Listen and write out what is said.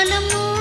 ஞானமோ